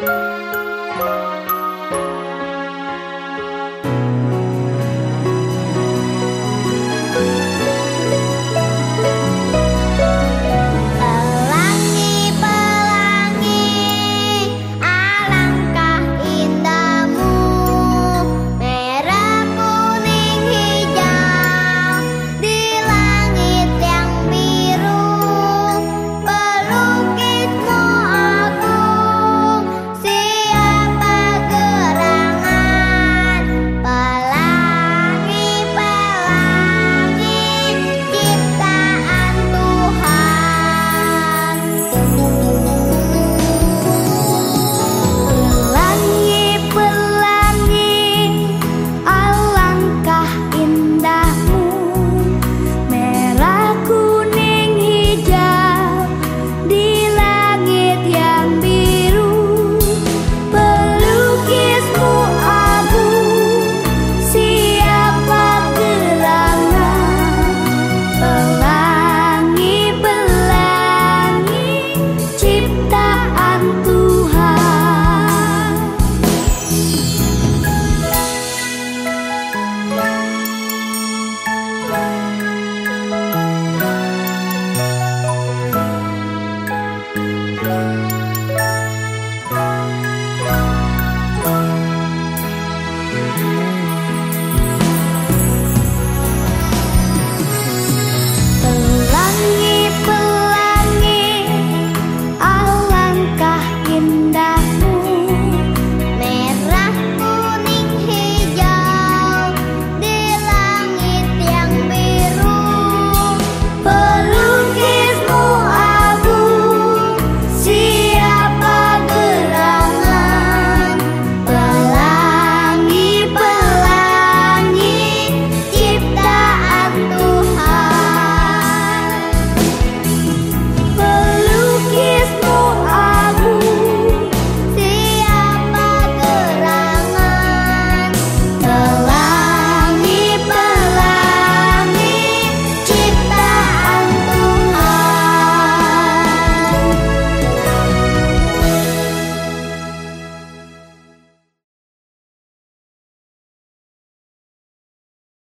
Bye.